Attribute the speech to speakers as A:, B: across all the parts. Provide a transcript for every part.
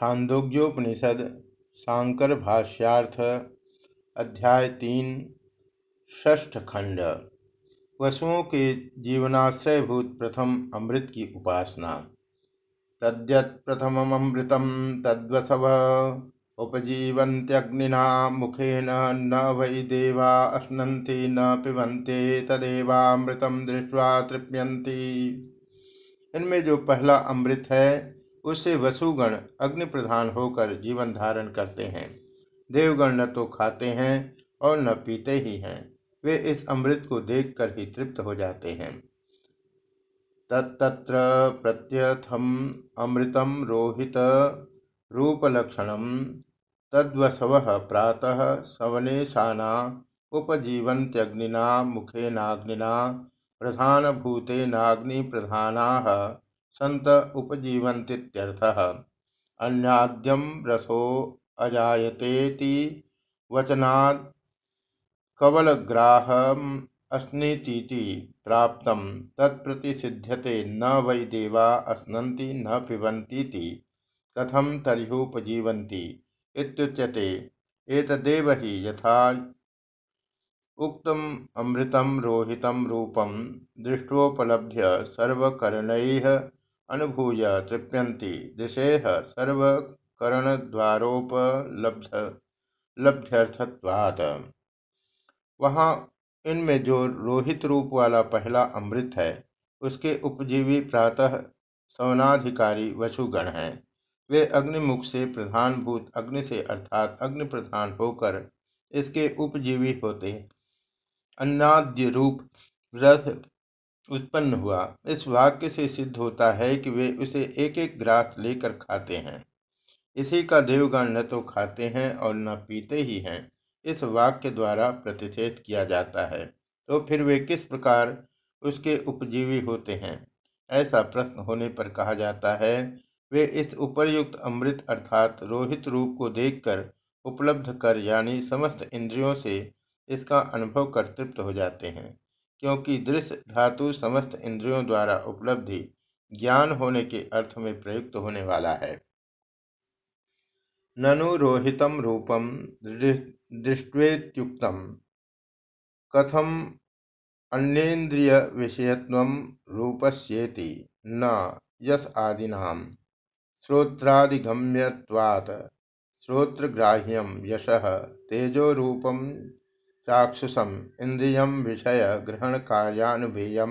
A: छांदोग्योपनिषद शांकर भाष्यार्थ, अध्याय तीन, षष्ठ खंड। वसुओं के जीवनाश्रयभूत प्रथम अमृत की उपासना। तद्यत प्रथममृतम तद्वसव। उपजीवंत्यग्निना मुखेन न वै देवा अश्नन्ति, न पिबन्ते, तदेवामृतम दृष्ट्वा तृप्यन्ति। इनमें जो पहला अमृत है उससे वसुगण अग्नि प्रधान होकर जीवन धारण करते हैं। देवगण न तो खाते हैं और न पीते ही हैं। वे इस अमृत को देखकर ही तृप्त हो जाते हैं। तत्र प्रत्यथम अमृतम रोहित रूपलक्षण तद्वसव प्रातः सवनेशाना उपजीवंत्यग्निना मुखेनाग्निना प्रधानभूतेनाग्निप्रधानाः संत उपजीवन्तीत्यर्थः अन्याद्यम रसो अजायतेति वचनात् कवलग्राहमस्नीतीति प्राप्तं। तत्प्रतिषिध्यते न वै देवा अश्नन्ति न पिबन्तीति। कथम तर्ह्युपजीवन्ति इत्युच्यते। एतदेव हि यथा उक्तम अमृतम रोहितम रूपम दृष्टोपलभ्य सर्वकरणैः अनुभूय तृप्यन्ति दिशेह सर्वकरणद्वारोपलब्ध्यर्थत्वात् वहाँ इनमें जो रोहित रूप वाला पहला अमृत है, उसके उपजीवी प्रातः सवनाधिकारी वसुगण हैं। वे अग्निमुख से प्रधानभूत अग्नि से अर्थात अग्नि प्रधान होकर इसके उपजीवी होते अन्नाद्य रूप रथ उत्पन्न हुआ। इस वाक्य से सिद्ध होता है कि वे उसे एक एक ग्रास लेकर खाते हैं। इसी का देवगण न तो खाते हैं और न पीते ही हैं। इस वाक्य द्वारा प्रतिषेध किया जाता है। तो फिर वे किस प्रकार उसके उपजीवी होते हैं? ऐसा प्रश्न होने पर कहा जाता है, वे इस उपरयुक्त अमृत अर्थात रोहित रूप को देखकर उपलब्ध कर यानी समस्त इंद्रियों से इसका अनुभव कर तृप्त हो जाते हैं। क्योंकि दृश्य धातु समस्त इंद्रियों द्वारा उपलब्धि, ज्ञान होने के अर्थ में प्रयुक्त होने वाला है। ननु रोहितम रूपम दृष्टेत्युक्त कथम अन्येन्द्रिय विषयत्व रूपस्येति न यस आदीना श्रोत्रादिगम्यवात् श्रोत्रग्राह्यम यश तेजोरूपम चाक्षुषम इंद्रिय विषय ग्रहण कार्यान्वेय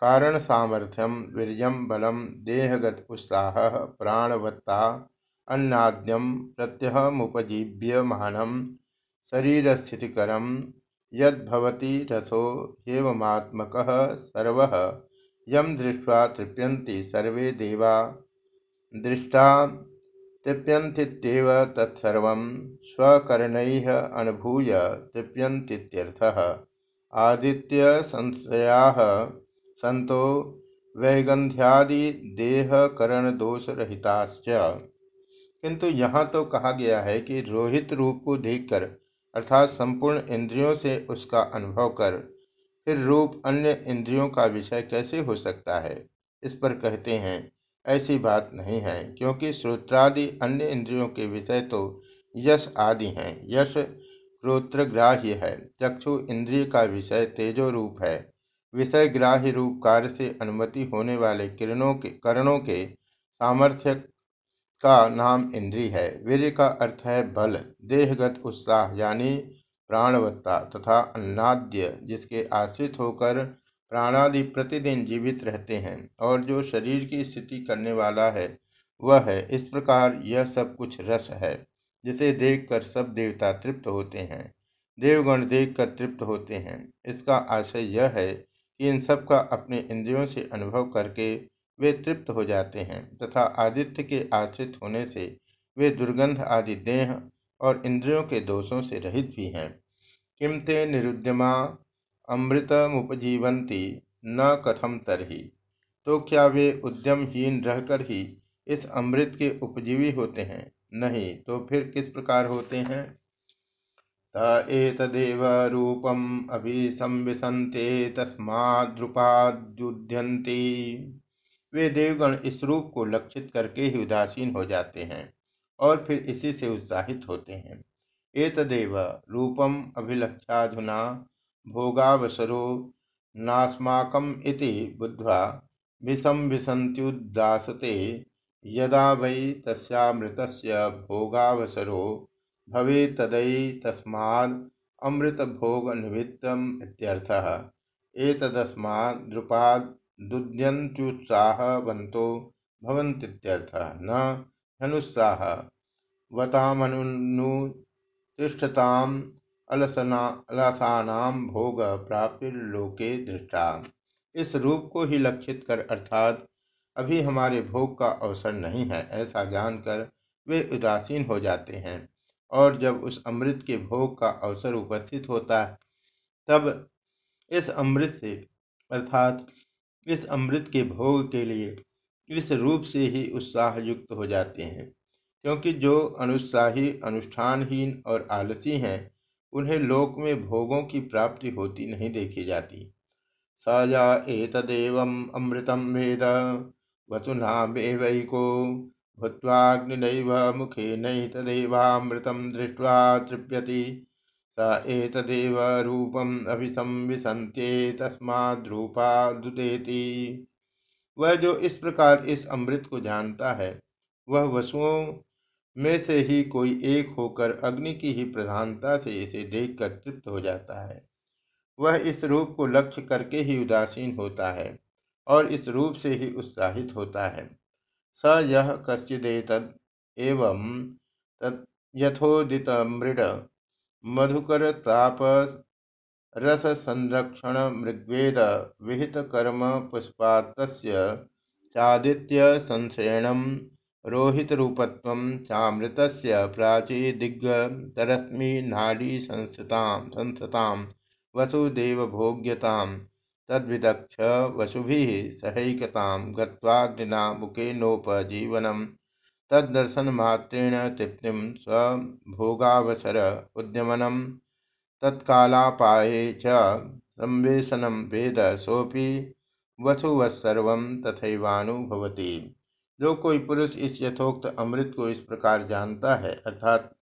A: कारण सामर्थ्यम वीर बलम, देहगत उत्साह, प्राणवत्ता, अन्नाद्यम प्रत्यहमुपजीव्यमानं शरीरस्थितिकरं यद्भवति रसो ह्येवमात्मकः सर्वः यम दृष्ट्वा तृप्यन्ति सर्वे देवा। दृष्टा तृप्यन्तीत्येव तत्सर्वं स्वकरणैः अनुभूय तृप्यन्तीत्यर्थः। आदित्यसंशयाः सन्तो वैगंध्यादिदेहकरणदोषरहिताश्च किंतु यहाँ तो कहा गया है कि रोहित रूप को देखकर, अर्थात संपूर्ण इंद्रियों से उसका अनुभव कर, फिर रूप अन्य इंद्रियों का विषय कैसे हो सकता है? इस पर कहते हैं ऐसी बात नहीं है, क्योंकि श्रोत्रादि अन्य इंद्रियों के विषय तो यश आदि हैं। यश श्रोत्रग्राह्य है, चक्षु इंद्रिय का विषय तेजो रूप है। विषय ग्राह्य रूप कार्य से अनुमति होने वाले किरणों के, करणों के सामर्थ्य का नाम इंद्रिय है। वीर का अर्थ है बल, देहगत उत्साह, यानी प्राणवत्ता तथा अन्नाद्य, जिसके आश्रित होकर प्राणादि प्रतिदिन जीवित रहते हैं और जो शरीर की स्थिति करने वाला है, वह है। इस प्रकार यह सब कुछ रस है, जिसे देखकर सब देवता तृप्त होते हैं। देवगण देखकर तृप्त होते हैं। इसका आशय यह है कि इन सब का अपने इंद्रियों से अनुभव करके वे तृप्त हो जाते हैं तथा आदित्य के आश्रित होने से वे दुर्गंध आदि देह और इंद्रियों के दोषों से रहित भी हैं। किमते निरुद्यमा अमृतमुपजीवंती न कथम तरही। तो क्या वे उद्यमहीन रहकर ही इस अमृत के उपजीवी होते हैं? नहीं तो फिर किस प्रकार होते हैं? तदेव रूपम अभिसंविशंते तस्माद्रुपाद्युध्यंती वे देवगण इस रूप को लक्षित करके ही उदासीन हो जाते हैं और फिर इसी से उत्साहित होते हैं। एतदेव रूपम अभिलक्षाधुना भोगावसरो नास्माकम इति बुद्ध्वा विसंविसन्त्युदासते यदा वै तस्यामृतस्य भोगावसरो भवेत्तदैतस्माद् अमृतभोगनिमित्तम् इत्यर्थः। एतदस्माद् द्रुपादुद्यन्त्युत्साहवन्तो भवन्तीत्यर्थः। न ह्यनुत्साह वतामनुतिष्ठताम् अलसानाम भोग प्राप्तिर्लोके दृष्टा। इस रूप को ही लक्षित कर अर्थात अभी हमारे भोग का अवसर नहीं है, ऐसा जानकर वे उदासीन हो जाते हैं। और जब उस अमृत के भोग का अवसर उपस्थित होता है, तब इस अमृत से, अर्थात इस अमृत के भोग के लिए इस रूप से ही उत्साह युक्त हो जाते हैं। क्योंकि जो अनुत्साही, अनुष्ठानहीन और आलसी हैं उन्हें लोक में भोगों की प्राप्ति होती नहीं देखी जाती। स या एतदेवम् अमृतं वेद वसुनामेवैको भूत्वाग्निनैव मुखेनैतदेवामृतं दृष्ट्वा तृप्यति। स एतदेव रूपम् अभिसंविसन्त्येतस्माद्रूपादुदेति वह जो इस प्रकार इस अमृत को जानता है, वह वसुओं में से ही कोई एक होकर अग्नि की ही प्रधानता से इसे देखकर तृप्त हो जाता है। वह इस रूप को लक्ष्य करके ही उदासीन होता है और इस रूप से ही उत्साहित होता है। स यह कश्चिदेतद एवं यथोदित मृड मधुकर ताप रस संरक्षण मृग्वेद विहित कर्म पुष्पात चादित्य संश्रयणम रोहितरूपत्वं चामृतस्य प्राचीदिग्गतरश्मि नाडीसंस्थतां संस्थतां, वसुदेवभोग्यतां तद्विदक्ष वसुभिः सहैकतां गत्वाग्निना मुखेनोपजीवनं तद्दर्शनमात्रेण तृप्तिं स्वभोगावसर उद्यमनं, तत्कालापाये च संवेशनं वेद सोऽपि वसुवत्सर्वं तथैवानुभवति। जो कोई पुरुष इस यथोक्त अमृत को इस प्रकार जानता है, अर्थात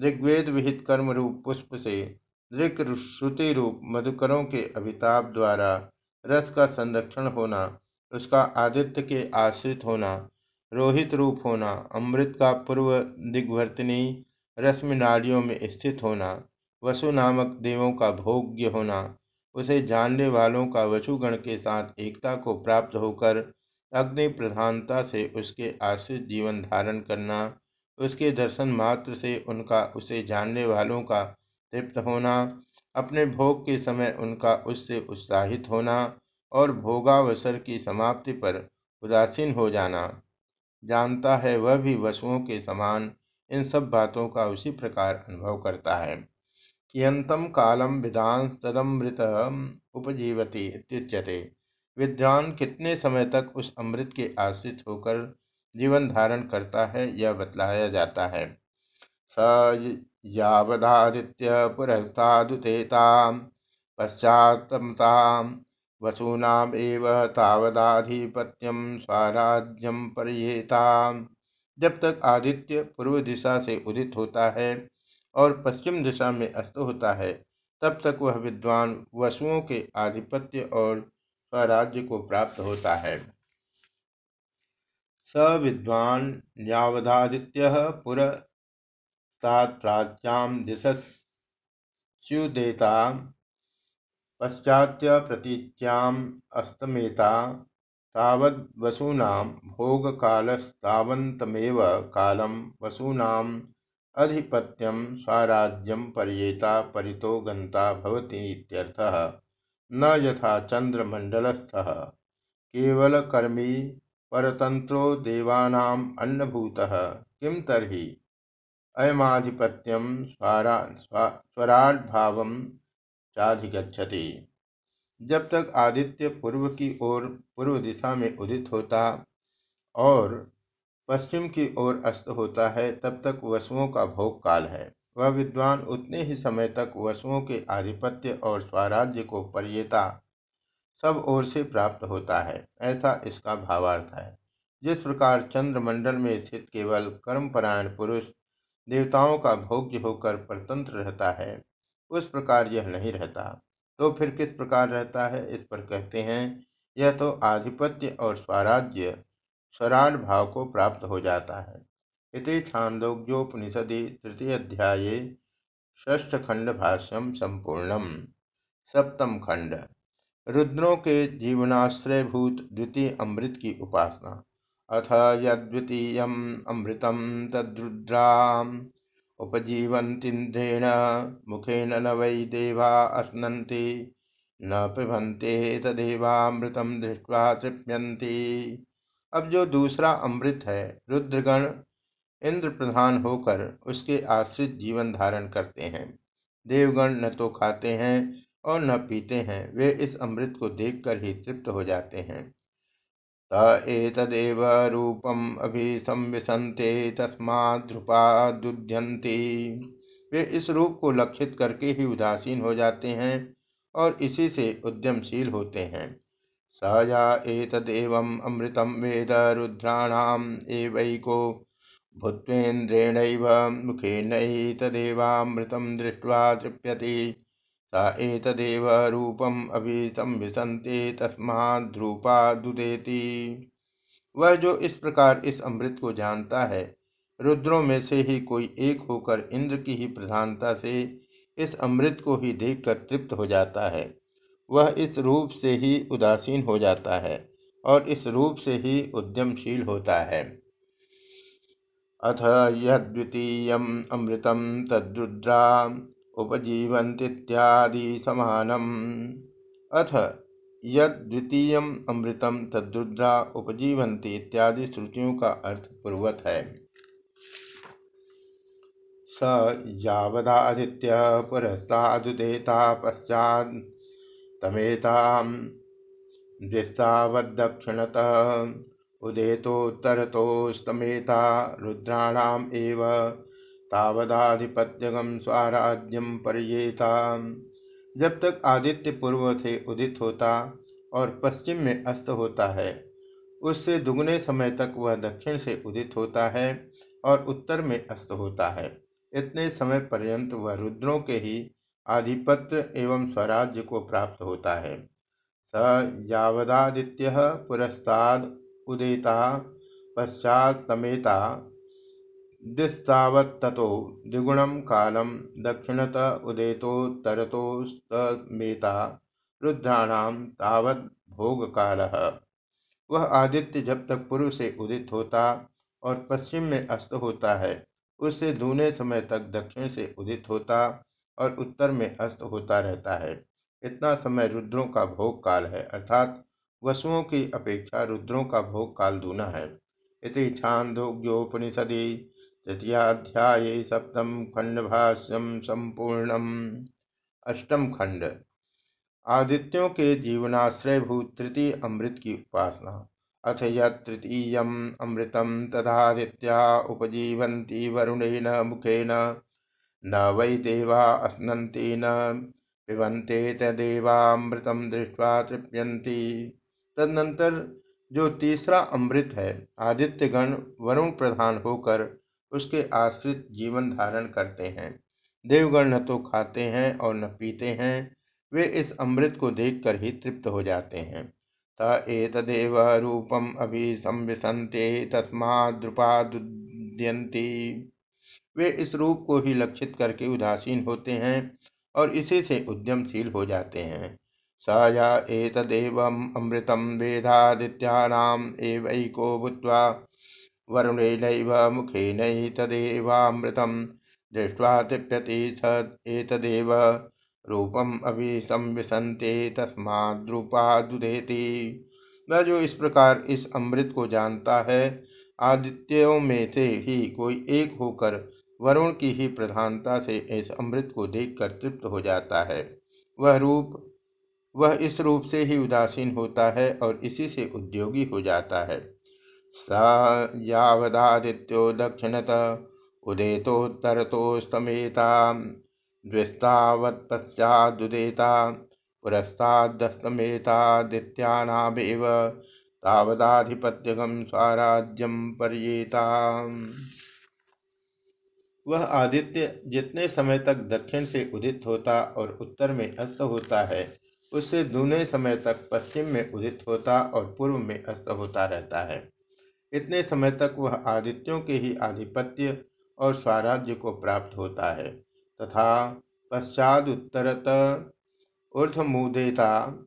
A: ऋग्वेद विहित कर्म रूप पुष्प से ऋक श्रुति रूप मधुकरों के अभिताप द्वारा रस का संरक्षण होना, उसका आदित्य के आश्रित होना, रोहित रूप होना, अमृत का पूर्व दिग्वर्तनी रश्मि नाड़ियों में स्थित होना, वसु नामक देवों का भोग्य होना, उसे जानने वालों का वसुगण के साथ एकता को प्राप्त होकर अग्नि प्रधानता से उसके आश्रित जीवन धारण करना, उसके दर्शन मात्र से उनका, उसे जानने वालों का तृप्त होना, अपने भोग के समय उनका उससे उत्साहित होना और भोगावसर की समाप्ति पर उदासीन हो जाना। जानता है वह भी वसुओं के समान इन सब बातों का उसी प्रकार अनुभव करता है। कियंतम कालम विदान तदमृत उपजीवती इत्युच्यते। विद्वान कितने समय तक उस अमृत के आश्रित होकर जीवन धारण करता है, यह बतलाया जाता है। स यावदादित्य पुरस्तादुतेता पश्चातमताम वसूनाम एव तावदाधिपत्यम स्वराज्यम परियेता। जब तक आदित्य पूर्व दिशा से उदित होता है और पश्चिम दिशा में अस्त होता है, तब तक वह विद्वान वसुओं के आधिपत्य और स्वराज्य को प्राप्त होता है। स विद्वान न्यावधादित्य पुरस्तात्प्राच्याम दिशस्युदेता पश्चात्य प्रतीच्याम अस्तमेता तावद्वसूनां भोगकालस्तावन्तमेव कालं वसूनाम् अधिपत्यं स्वराज्यं पर्येता परितो गन्ता भवति इत्यर्थः। न यथा चंद्रमंडलस्थ केवलकर्मी परतंत्रो देवानाम् अन्नभूतः। किं तर्हि? अयमाधिपत्यं स्वराड्भावं चाधिगच्छति। जब तक आदित्य पूर्व की ओर, पूर्व दिशा में उदित होता और पश्चिम की ओर अस्त होता है, तब तक वसुओं का भोग काल है। वह विद्वान उतने ही समय तक वसुओं के आधिपत्य और स्वराज्य को परियता सब ओर से प्राप्त होता है, ऐसा इसका भावार्थ है। जिस प्रकार चंद्रमंडल में स्थित केवल कर्मपरायण पुरुष देवताओं का भोग्य होकर परतंत्र रहता है, उस प्रकार यह नहीं रहता। तो फिर किस प्रकार रहता है, इस पर कहते हैं, यह तो आधिपत्य और स्वराज्य स्वराट भाव को प्राप्त हो जाता है। इति छांदोग्योपनिषदि तृतीय अध्याय ष्ठ खंड भाष्यम संपूर्णम सप्तम खंड रुद्रों के जीवनाश्रयभूत द्वितीय अमृत की उपासना। अथ यद्वितीय अमृतम तद्रुद्रा उपजीवन्तीन्द्रेण मुखेन न वै देवा अश्नन्ति न पिबन्ते तदेवामृतम दृष्ट्वा तृप्यन्ति। अब जो दूसरा अमृत है, रुद्रगण इंद्र प्रधान होकर उसके आश्रित जीवन धारण करते हैं। देवगण न तो खाते हैं और न पीते हैं, वे इस अमृत को देखकर ही तृप्त हो जाते हैं। त एतदेव रूपम अभिसंविशन्ते तस्माद्रुपादुध्यन्ति वे इस रूप को लक्षित करके ही उदासीन हो जाते हैं और इसी से उद्यमशील होते हैं। स या एतदेवम् अमृतं वेद रुद्राणाम एवैको भूत्वेन्द्रेणैव मुखेनैतदेवामृतं दृष्ट्वा तृप्यति स रूपम् अभिसंविशन्ते तस्माद्रूपादुदेति वह जो इस प्रकार इस अमृत को जानता है, रुद्रों में से ही कोई एक होकर इंद्र की ही प्रधानता से इस अमृत को ही देखकर तृप्त हो जाता है। वह इस रूप से ही उदासीन हो जाता है और इस रूप से ही उद्यमशील होता है। अथ यद्वितीय अमृतम तद्रुद्रा उपजीवंतीत्यादि समानम। अथ यद्वितीय अमृतम तद्रुद्रा उपजीवंती इत्यादि श्रुतियों का अर्थ पूर्वत है। स यावदादित्य पुरस्तादुदेता पश्चात तमेताम द्विस्तावदक्षिणत उदेतोत्तरतोस्तमेता रुद्राणाम एव तावदाधिपत्यगम स्वराज्यम परियेता। जब तक आदित्य पूर्व से उदित होता और पश्चिम में अस्त होता है, उससे दुगने समय तक वह दक्षिण से उदित होता है और उत्तर में अस्त होता है। इतने समय पर्यंत वह रुद्रों के ही आधिपत्य एवं स्वराज्य को प्राप्त होता है। स यावदादित्य पुरस्ताद उदेता पश्चातमेता द्विस्तावत्तो द्विगुणम कालम दक्षिणत उदेतोत्तरतोस्तमेता रुद्राणाम तावत भोग काल वह आदित्य जब तक पूर्व से उदित होता और पश्चिम में अस्त होता है, उससे दूने समय तक दक्षिण से उदित होता और उत्तर में अस्त होता रहता है। इतना समय रुद्रों का भोग काल है, अर्थात वसुओं की अपेक्षा रुद्रों का भोग काल दूना है। इति छांदोग्योपनिषदि तृतीयाध्याय सप्तम खंड भाष्यम संपूर्णम। अष्टम खंड। आदित्यों के जीवनाश्रय जीवनाश्रयभूत तृतीय अमृत की उपासना। अथ यृतीय अमृतम तदादित्या उपजीवन्ति वरुणेन, मुखेन। न वै देवा अश्नन्ति न पिबन्ते तदेवामृतम दृष्ट्वा तृप्यन्ति। तदनंतर जो तीसरा अमृत है आदित्य गण वरुण प्रधान होकर उसके आश्रित जीवन धारण करते हैं। देवगण न तो खाते हैं और न पीते हैं, वे इस अमृत को देखकर ही तृप्त हो जाते हैं। त एतदेव रूपम अभिसंविशन्ते तस्माद्रुपादुद्यन्ति वे इस रूप को ही लक्षित करके उदासीन होते हैं और इसी से उद्यमशील हो जाते हैं। स या एतदेवम् अमृतं वेदादित्यानाम् एवैको भूत्वा वरुणेनैव मुखेनैतदेवामृतं दृष्ट्वा तृप्यति स एतदेव। रूपम अभिसंविशन्ते तस्माद्रूपादुदेति। वह जो इस प्रकार इस अमृत को जानता है, आदित्यों में से ही कोई एक होकर वरुण की ही प्रधानता से इस अमृत को देखकर तृप्त हो जाता है। वह रूप वह इस रूप से ही उदासीन होता है और इसी से उद्योगी हो जाता है। स यावदादित्यो दक्षिणत उदेतोत्तरतोस्तमेता द्विस्तावत्पश्चादुदेता पुरस्तादस्तमेतादित्यानामेव तावदाधिपत्यगम स्वराज्यम पर्येता। वह आदित्य जितने समय तक दक्षिण से उदित होता और उत्तर में अस्त होता है उससे दूने समय तक पश्चिम में उदित होता और पूर्व में अस्त होता रहता है। इतने समय तक वह आदित्यों के ही आधिपत्य और स्वराज्य को प्राप्त होता है तथा पश्चात उत्तरत ऊर्धमुदेता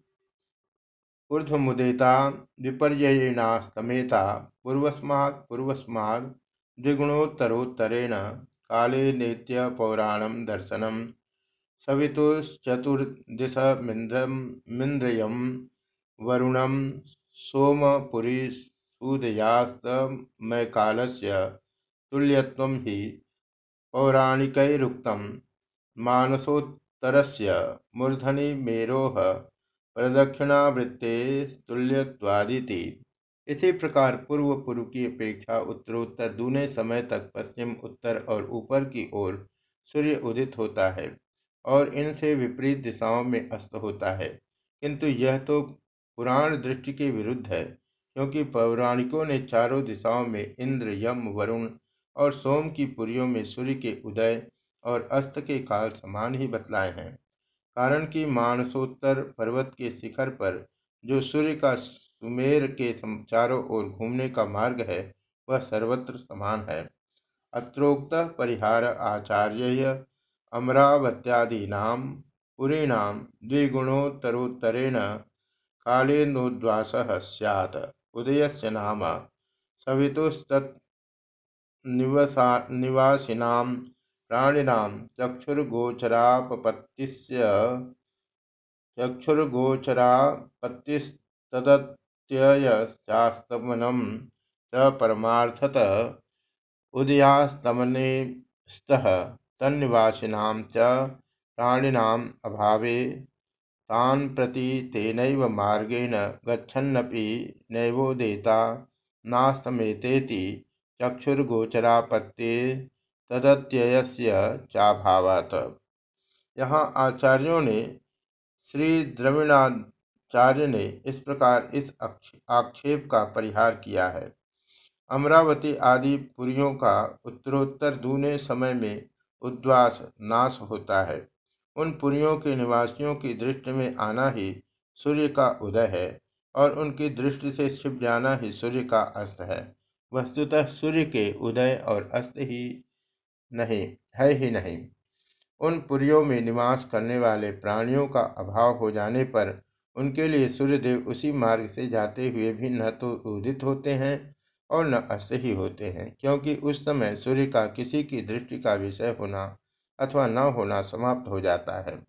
A: ऊर्ध्वमुदेता, विपर्ययेणास्तमेता, पूर्वस्मात् पूर्वस्मात् द्विगुणोत्तरोत्तरेण, काले नेत्य पौराणम दर्शनम। सवितुश्चतुर्दिशमिन्द्रियं वरुणं सोमपुरीसूदयास्तमयकालस्य तुल्यत्वं हि पौराणिकैरुक्तं मानसोत्तरस्य मूर्धनि मेरोः प्रदक्षिणावृत्तेस्तुल्यत्वादिति इसी प्रकार पूर्व पूर्व की अपेक्षा उत्तरोत्तर दूने समय तक पश्चिम, उत्तर और ऊपर की ओर सूर्य उदित होता है। और इनसे विपरीत दिशाओं में अस्त होता है। किंतु यह तो पुराण दृष्टि के विरुद्ध है, क्योंकि पौराणिकों ने चारों दिशाओं में इंद्र, यम, वरुण और सोम की पुरियों में सूर्य के उदय और अस्त के काल समान ही बतलाए हैं। कारण कि मानसोत्तर पर्वत के शिखर पर जो सूर्य का सुमेर के चारों ओर घूमने का मार्ग है, वह सर्वत्र समान है। अत्रोक्त परिहार आचार्य अमरावत्यादीना पुरीणाम द्विगुणोत्तरोत्तरेण कालेनोद्वास सैत् उदयस्य नाम सवितुस्तन्निवासिनां प्राणिनां चक्षुर्गोचरापपत्तिस्य चक्षुर्गोचरापत्तिस्तदत् त्ययश्चास्तमनं च परमार्थत उदयास्तमनेस्तः। तन्निवासिनां च प्राणिनाम् अभावे। तान् प्रति तेनैव मार्गेण गच्छन्नपि नैवोदेता नास्तमेतेति चक्षुर्गोचरापत्ते तदत्ययस्य चाभावात्। यहाँ आचार्यों ने श्री द्रविणाचार्य ने इस प्रकार इस आक्षेप का परिहार किया है। अमरावती आदि पुरियों का उत्तरोत्तर दूने समय में उद्वास, नाश होता है। उन पुरियों के निवासियों की दृष्टि में आना ही सूर्य का उदय है और उनकी दृष्टि से छिप जाना ही सूर्य का अस्त है। वस्तुतः सूर्य के उदय और अस्त ही नहीं, है ही नहीं। उन पुरियों में निवास करने वाले प्राणियों का अभाव हो जाने पर उनके लिए सूर्यदेव उसी मार्ग से जाते हुए भी न तो उदित होते हैं और न अस्त ही होते हैं, क्योंकि उस समय सूर्य का किसी की दृष्टि का विषय होना अथवा न होना समाप्त हो जाता है।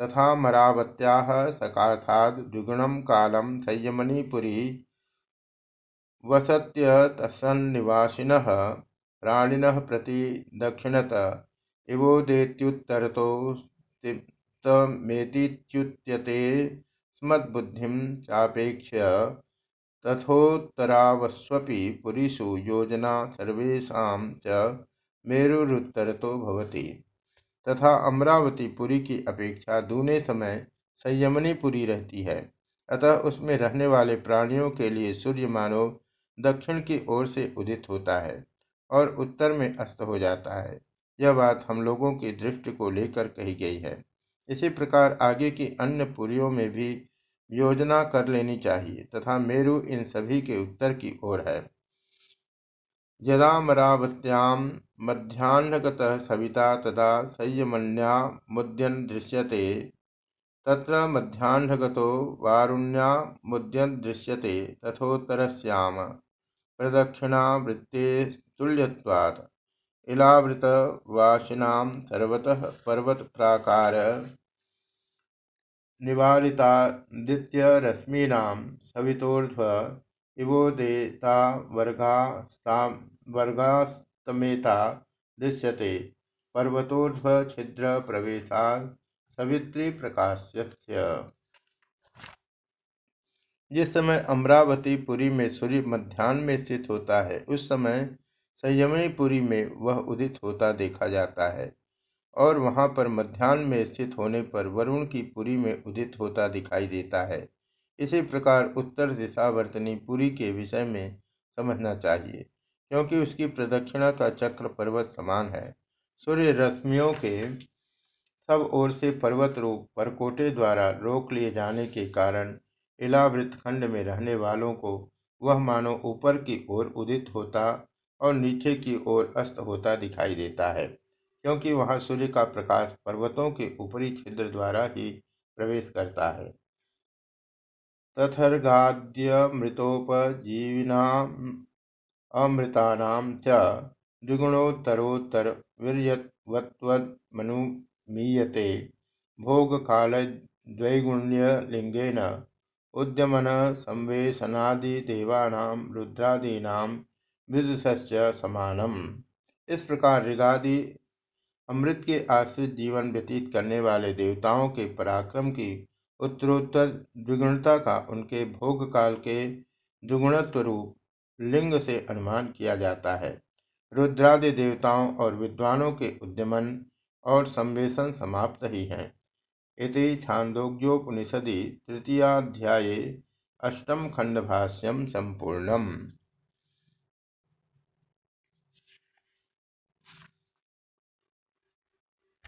A: तथा मरावत्या सकाथाद द्विगुणम कालम संयमनीपुरी वसत्यतसन्निवासिन प्राणिन प्रति दक्षिणत इवोदेत्युत्तरतो मेतीच्युत्यते स्मद्बुद्धिं चापेक्ष्य तथोत्तरावस्वपि पुरीषु योजना सर्वेषां च मेरुरुत्तरतो भवति। तथा अमरावती पुरी की अपेक्षा दूने समय संयमनी पुरी रहती है। अतः उसमें रहने वाले प्राणियों के लिए सूर्य मानव दक्षिण की ओर से उदित होता है और उत्तर में अस्त हो जाता है। यह बात हम लोगों की दृष्टि को लेकर कही गई है। इसी प्रकार आगे की अन्य पुरियों में भी योजना कर लेनी चाहिए तथा मेरु इन सभी के उत्तर की ओर है। यदामरावत्यां मध्यान्हगत सविता तदा संयमन्या मुद्यन दृश्यते, तत्र मध्यान्हगतो वारुण्यामुद्यन दृश्यते, तथोत्तरस्याम। प्रदक्षिणावृत्ते तुल्यत्वात्। इलावृतवासिनां सर्वतः पर्वतप्राकार। निवारितादित्यरश्मीनां सवितोर्ध्व इवोदेता वर्गास्तमेता दृश्यते। पर्वतोर्ध्वछिद्रप्रवेशात् सवितृप्रकाशस्य जिस समय अमरावती पुरी में सूर्य मध्यान्ह में स्थित होता है, उस समय संयमनी पुरी में वह उदित होता देखा जाता है। और वहाँ पर मध्यान्ह में स्थित होने पर वरुण की पुरी में उदित होता दिखाई देता है। इसी प्रकार उत्तर दिशावर्तनी पुरी के विषय में समझना चाहिए, क्योंकि उसकी प्रदक्षिणा का चक्र पर्वत समान है। सूर्य रश्मियों के सब ओर से पर्वत रूप परकोटे द्वारा रोक लिए जाने के कारण इलावृत खंड में रहने वालों को वह मानो ऊपर की ओर उदित होता और नीचे की ओर अस्त होता दिखाई देता है। क्योंकि वहाँ सूर्य का प्रकाश पर्वतों के ऊपरी छिद्र द्वारा ही प्रवेश करता है। तथर्गाद्यमृतोपजीविनामृतानां च द्विगुणोत्तरोत्तरवीर्यवत्वमनुमीयते भोगकालद्वैगुण्यलिङ्गेन उद्यमन संवेशनादिदेवानां रुद्रादीनां विदुषश्च समानम। इस प्रकार ऋगादि अमृत के आश्रित जीवन व्यतीत करने वाले देवताओं के पराक्रम की उत्तरोत्तर द्विगुणता का उनके भोग काल के द्विगुणत्व रूप लिंग से अनुमान किया जाता है। रुद्रादि देवताओं और विद्वानों के उद्यमन और संवेशन समाप्त ही हैं। इति छांदोग्योपनिषदि तृतीयाध्याये अष्टम खंडभाष्यम संपूर्णम।